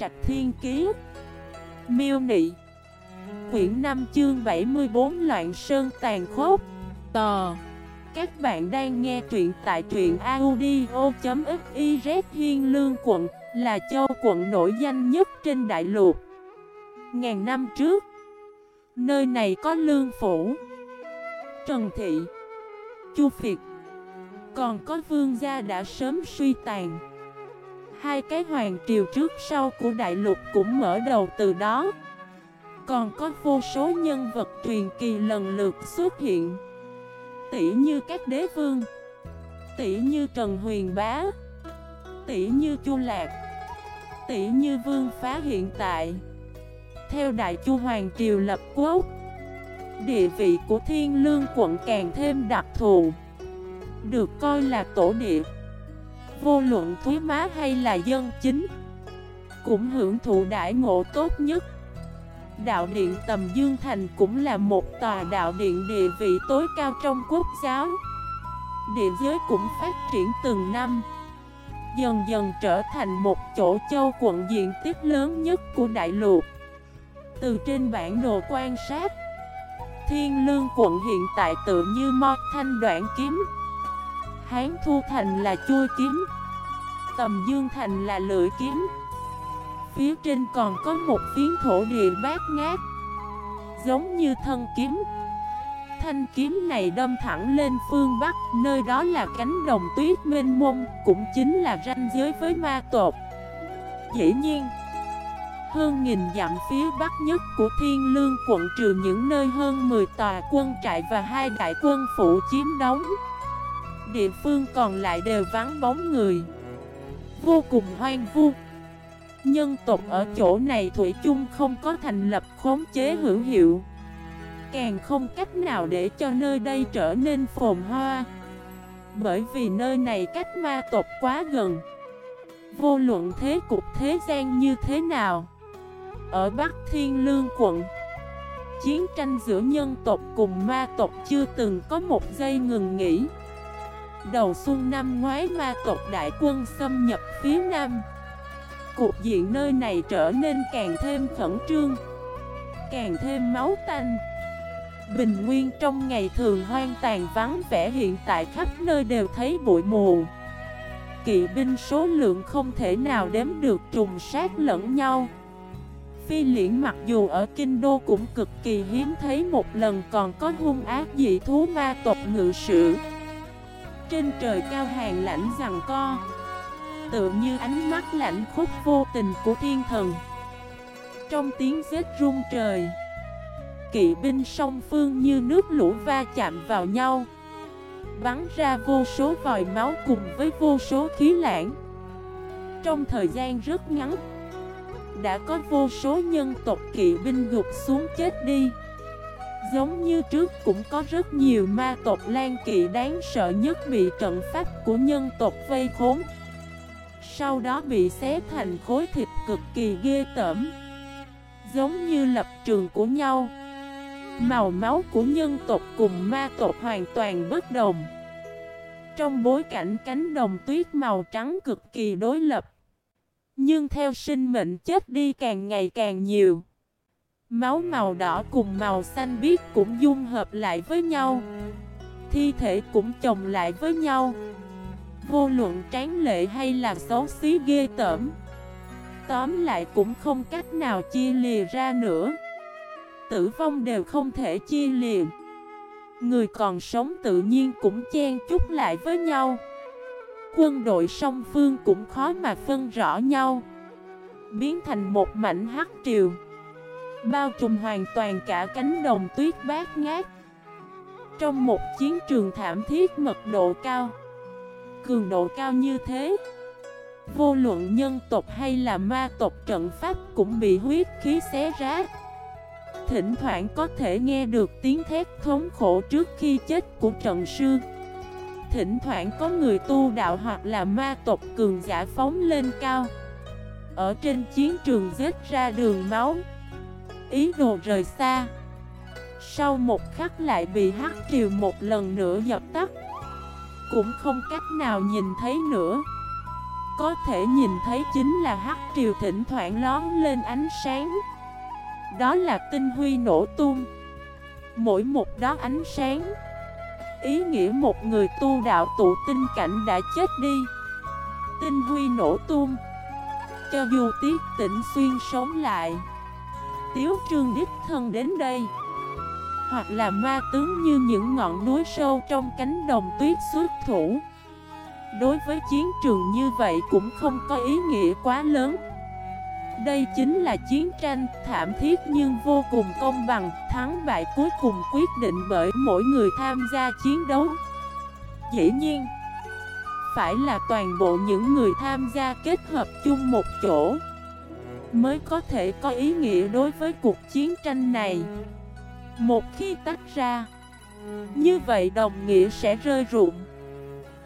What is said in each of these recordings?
Trạch Thiên Kiế Miêu Nị. Quyển 5 chương 74 Loạn Sơn Tàn Khốc. Tò. Các bạn đang nghe truyện tại truyện audio.xyz Hiên Lương quận, là châu, quận nổi danh nhất trên đại lục. Ngàn năm trước, Nơi này có lương phủ, Trần Thị, Chu Việt Còn có vương gia đã sớm suy tàn. Hai cái hoàng triều trước sau của đại lục cũng mở đầu từ đó. Còn có vô số nhân vật truyền kỳ lần lượt xuất hiện. Tỷ như các đế vương. Tỷ như Trần Huyền Bá. Tỷ như Chu Lạc. Tỷ như Vương Phá hiện tại. Theo Đại Chu Hoàng Triều lập quốc, Địa vị của Thiên Lương quận càng thêm đặc thù. Được coi là tổ địa. Vô luận thúy má hay là dân chính? Cũng hưởng thụ đại ngộ tốt nhất. Đạo điện Tầm Dương Thành cũng là một tòa đạo điện địa vị tối cao trong quốc giáo. Địa giới cũng phát triển từng năm, Dần dần trở thành một chỗ châu quận diện tích lớn nhất của đại lục. Từ trên bản đồ quan sát, Thiên Lương quận hiện tại tự như mo thanh đoạn kiếm. Hán Thu Thành là chui kiếm Tầm Dương Thành là lưỡi kiếm. Phía trên còn có một phiến thổ địa bát ngát, Giống như thân kiếm. Thanh kiếm này đâm thẳng lên phương Bắc, Nơi đó là cánh đồng tuyết mênh mông, Cũng chính là ranh giới với ma tột Dĩ nhiên, hơn nghìn dặm phía bắc nhất của Thiên Lương quận trừ những nơi hơn 10 tòa quân trại và hai đại quân phụ chiếm đóng. Địa phương còn lại đều vắng bóng người. Vô cùng hoang vu. Nhân tộc ở chỗ này Thủy chung không có thành lập khống chế hữu hiệu. Càng không cách nào để cho nơi đây trở nên phồn hoa. Bởi vì nơi này cách ma tộc quá gần. Vô luận thế cục thế gian như thế nào. Ở Bắc Thiên Lương quận, Chiến tranh giữa nhân tộc cùng ma tộc chưa từng có một giây ngừng nghỉ. Đầu xuân năm ngoái ma tộc đại quân xâm nhập phía nam. Cuộc diện nơi này trở nên càng thêm khẩn trương, Càng thêm máu tanh. Bình nguyên trong ngày thường hoang tàn vắng vẻ hiện tại khắp nơi đều thấy bụi mù. Kỵ binh số lượng không thể nào đếm được trùng sát lẫn nhau. Phi liễn mặc dù ở Kinh Đô cũng cực kỳ hiếm thấy một lần còn có hung ác dị thú ma tộc ngự sử. Trên trời cao hàng lãnh rằng co Tựa như ánh mắt lạnh khúc vô tình của thiên thần. Trong tiếng giết rung trời, Kỵ binh song phương như nước lũ va chạm vào nhau, Bắn ra vô số vòi máu cùng với vô số khí lãng. Trong thời gian rất ngắn, đã có vô số nhân tộc kỵ binh gục xuống chết đi. Giống như trước cũng có rất nhiều ma tộc lan kỵ đáng sợ nhất bị trận pháp của nhân tộc vây khốn. Sau đó bị xé thành khối thịt cực kỳ ghê tởm. Giống như lập trường của nhau. Màu máu của nhân tộc cùng ma tộc hoàn toàn bất đồng. Trong bối cảnh cánh đồng tuyết màu trắng cực kỳ đối lập. Nhưng theo sinh mệnh chết đi càng ngày càng nhiều. Máu màu đỏ cùng màu xanh biếc cũng dung hợp lại với nhau. Thi thể cũng chồng lại với nhau. Vô luận tráng lệ hay là xấu xí ghê tởm, Tóm lại cũng không cách nào chia lìa ra nữa. Tử vong đều không thể chia lìa. Người còn sống tự nhiên cũng chen chút lại với nhau. Quân đội song phương cũng khó mà phân rõ nhau. Biến thành một mảnh hắc triều. Bao trùm hoàn toàn cả cánh đồng tuyết bát ngát. Trong một chiến trường thảm thiết mật độ cao, Cường độ cao như thế, Vô luận nhân tộc hay là ma tộc trận pháp cũng bị huyết khí xé rách Thỉnh thoảng có thể nghe được tiếng thét thống khổ trước khi chết của trận sư. Thỉnh thoảng có người tu đạo hoặc là ma tộc cường giả phóng lên cao. Ở trên chiến trường giết ra đường máu Ý đồ rời xa. Sau một khắc lại bị hắc triều một lần nữa dập tắt. Cũng không cách nào nhìn thấy nữa. Có thể nhìn thấy chính là hắc triều thỉnh thoảng lón lên ánh sáng. Đó là tinh huy nổ tung. Mỗi một đó ánh sáng, Ý nghĩa một người tu đạo tụ tinh cảnh đã chết đi. Tinh huy nổ tung. Cho dù tiết tỉnh xuyên sống lại Tiếu trương đích thân đến đây. Hoặc là ma tướng như những ngọn núi sâu trong cánh đồng tuyết xuất thủ. Đối với chiến trường như vậy cũng không có ý nghĩa quá lớn. Đây chính là chiến tranh thảm thiết nhưng vô cùng công bằng, Thắng bại cuối cùng quyết định bởi mỗi người tham gia chiến đấu. Dĩ nhiên, Phải là toàn bộ những người tham gia kết hợp chung một chỗ. Mới có thể có ý nghĩa đối với cuộc chiến tranh này. Một khi tách ra Như vậy đồng nghĩa sẽ rơi ruộng,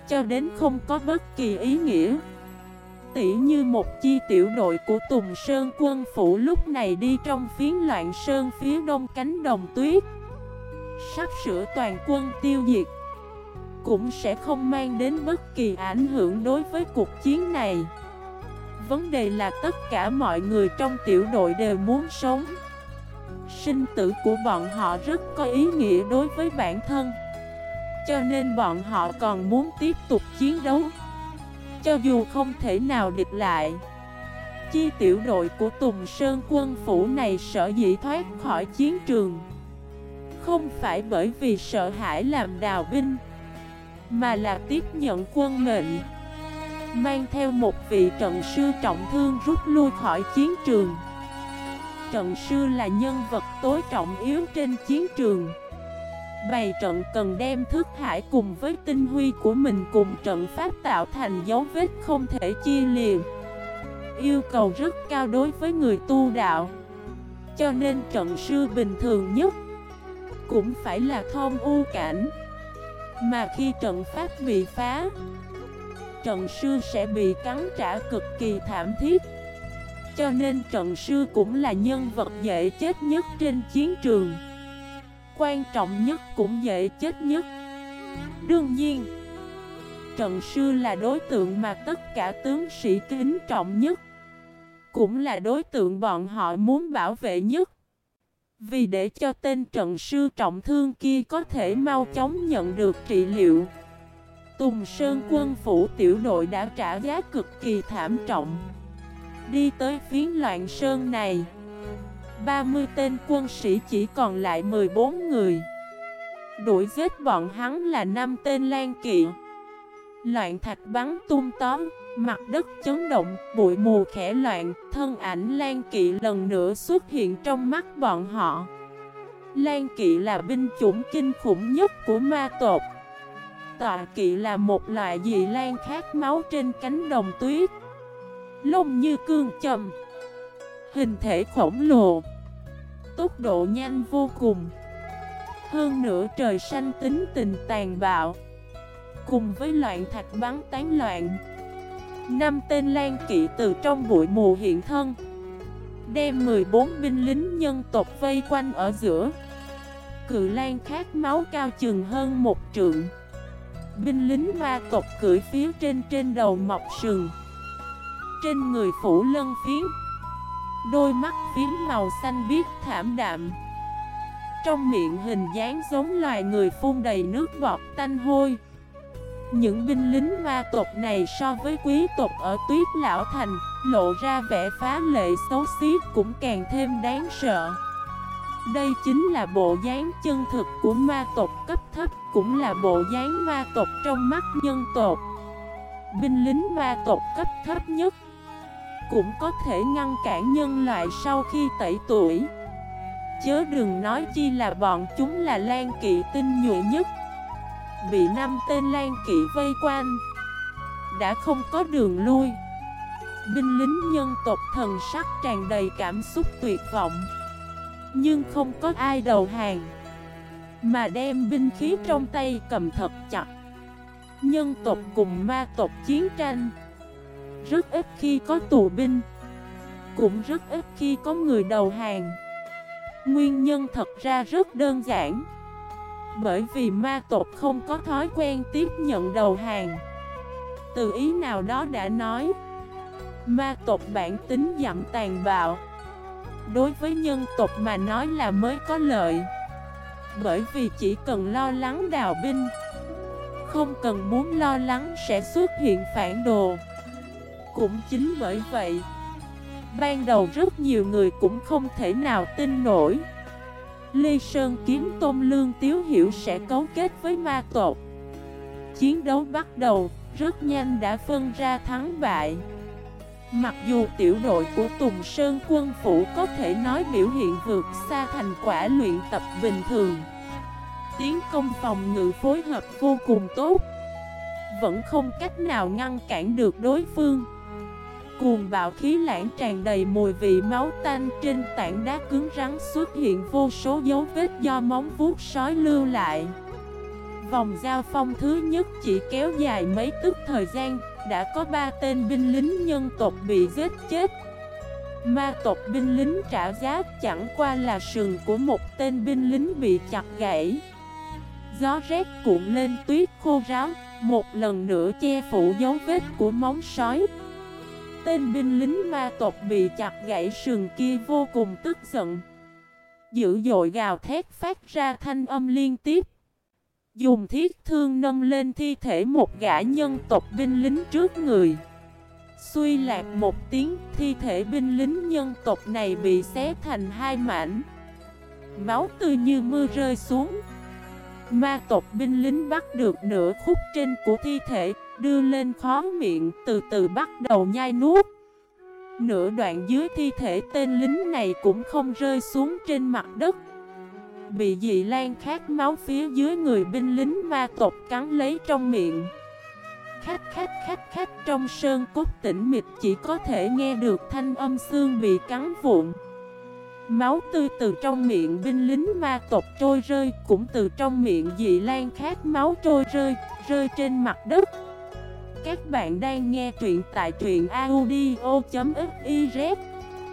cho đến không có bất kỳ ý nghĩa. Tỉ như một chi tiểu đội của Tùng Sơn quân phủ lúc này đi trong phiến loạn sơn phía đông cánh đồng tuyết. Sắp sửa toàn quân tiêu diệt Cũng sẽ không mang đến bất kỳ ảnh hưởng đối với cuộc chiến này. Vấn đề là tất cả mọi người trong tiểu đội đều muốn sống. Sinh tử của bọn họ rất có ý nghĩa đối với bản thân. Cho nên bọn họ còn muốn tiếp tục chiến đấu. Cho dù không thể nào địch lại, Chi tiểu đội của Tùng Sơn quân phủ này sợ dĩ thoát khỏi chiến trường, Không phải bởi vì sợ hãi làm đào binh, Mà là tiếp nhận quân mệnh. Mang theo một vị trận sư trọng thương rút lui khỏi chiến trường. Trận sư là nhân vật tối trọng yếu trên chiến trường. Bày trận cần đem thức hải cùng với tinh huy của mình cùng trận pháp tạo thành dấu vết không thể chia liền Yêu cầu rất cao đối với người tu đạo, Cho nên trận sư bình thường nhất Cũng phải là thông u cảnh. Mà khi trận pháp bị phá Trần sư sẽ bị cắn trả cực kỳ thảm thiết. Cho nên Trần sư cũng là nhân vật dễ chết nhất trên chiến trường. Quan trọng nhất cũng dễ chết nhất. Đương nhiên Trần sư là đối tượng mà tất cả tướng sĩ kính trọng nhất. Cũng là đối tượng bọn họ muốn bảo vệ nhất. Vì để cho tên trận sư trọng thương kia có thể mau chóng nhận được trị liệu. Tùng Sơn quân phủ tiểu đội đã trả giá cực kỳ thảm trọng. Đi tới phiến loạn sơn này 30 tên quân sĩ chỉ còn lại 14 người. Đuổi giết bọn hắn là 5 tên lan kỵ. Loạn thạch bắn tung tóm Mặt đất chấn động, bụi mù khẽ loạn Thân ảnh Lan Kỵ lần nữa xuất hiện trong mắt bọn họ. Lan Kỵ là binh chủng kinh khủng nhất của ma tộc. Tọa kỵ là một loại dị lan khát máu trên cánh đồng tuyết. Lông như cương chầm. Hình thể khổng lồ. Tốc độ nhanh vô cùng. Hơn nữa trời xanh tính tình tàn bạo. Cùng với loạn thạch bắn tán loạn. Năm tên lan kỵ từ trong bụi mù hiện thân, Đem 14 binh lính nhân tộc vây quanh ở giữa. Cự lan khát máu cao chừng hơn một trượng. Binh lính ma tộc cưỡi phía trên trên đầu mọc sừng. Trên người phủ lân phiến, Đôi mắt phím màu xanh biếc thảm đạm. Trong miệng hình dáng giống loài người phun đầy nước bọt tanh hôi. Những binh lính ma tộc này so với quý tộc ở tuyết lão thành, Lộ ra vẻ phá lệ xấu xí cũng càng thêm đáng sợ. Đây chính là bộ dáng chân thực của ma tộc cấp thấp, Cũng là bộ dáng ma tộc trong mắt nhân tộc. Binh lính ma tộc cấp thấp nhất cũng có thể ngăn cản nhân loại sau khi tẩy tuổi. Chớ đừng nói chi là bọn chúng là lan kỵ tinh nhuệ nhất, Bị năm tên lan kỵ vây quanh, Đã không có đường lui. Binh lính nhân tộc thần sắc tràn đầy cảm xúc tuyệt vọng. Nhưng không có ai đầu hàng. Mà đem binh khí trong tay cầm thật chặt. Nhân tộc cùng ma tộc chiến tranh. Rất ít khi có tù binh. Cũng rất ít khi có người đầu hàng. Nguyên nhân thật ra rất đơn giản. Bởi vì ma tộc không có thói quen tiếp nhận đầu hàng. Từ ý nào đó đã nói, Ma tộc bản tính dặm tàn bạo. Đối với nhân tộc mà nói là mới có lợi. Bởi vì chỉ cần lo lắng đào binh Không cần muốn lo lắng sẽ xuất hiện phản đồ. Cũng chính bởi vậy Ban đầu rất nhiều người cũng không thể nào tin nổi. Lê Sơn kiếm Tôn Lương Tiếu Hiểu sẽ cấu kết với ma tộc. Chiến đấu bắt đầu, rất nhanh đã phân ra thắng bại. Mặc dù tiểu đội của Tùng Sơn quân phủ có thể nói biểu hiện vượt xa thành quả luyện tập bình thường, Tiến công phòng ngự phối hợp vô cùng tốt, Vẫn không cách nào ngăn cản được đối phương. Cuồng bạo khí lãng tràn đầy mùi vị máu tanh trên tảng đá cứng rắn xuất hiện vô số dấu vết do móng vuốt sói lưu lại. Vòng giao phong thứ nhất chỉ kéo dài mấy tức thời gian đã có ba tên binh lính nhân tộc bị giết chết. Ma tộc binh lính trả giá chẳng qua là sừng của một tên binh lính bị chặt gãy. Gió rét cuộn lên tuyết khô ráo, Một lần nữa che phủ dấu vết của móng sói. Tên binh lính ma tộc bị chặt gãy sừng kia vô cùng tức giận. Dữ dội gào thét phát ra thanh âm liên tiếp. Dùng thiết thương nâng lên thi thể một gã nhân tộc binh lính trước người. Suy lạc một tiếng, thi thể binh lính nhân tộc này bị xé thành hai mảnh. Máu tươi như mưa rơi xuống. Ma tộc binh lính bắt được nửa khúc trên của thi thể, Đưa lên khó miệng, từ từ bắt đầu nhai nuốt. Nửa đoạn dưới thi thể, tên lính này cũng không rơi xuống trên mặt đất. Bị dị lan khát máu phía dưới người binh lính ma tộc cắn lấy trong miệng. Khách khách khách khách trong sơn cốt tĩnh mịch chỉ có thể nghe được thanh âm xương bị cắn vụn. Máu tươi từ trong miệng binh lính ma tộc trôi rơi, Cũng từ trong miệng dị lan khát máu trôi rơi Rơi trên mặt đất. Các bạn đang nghe truyện tại truyện audio.fif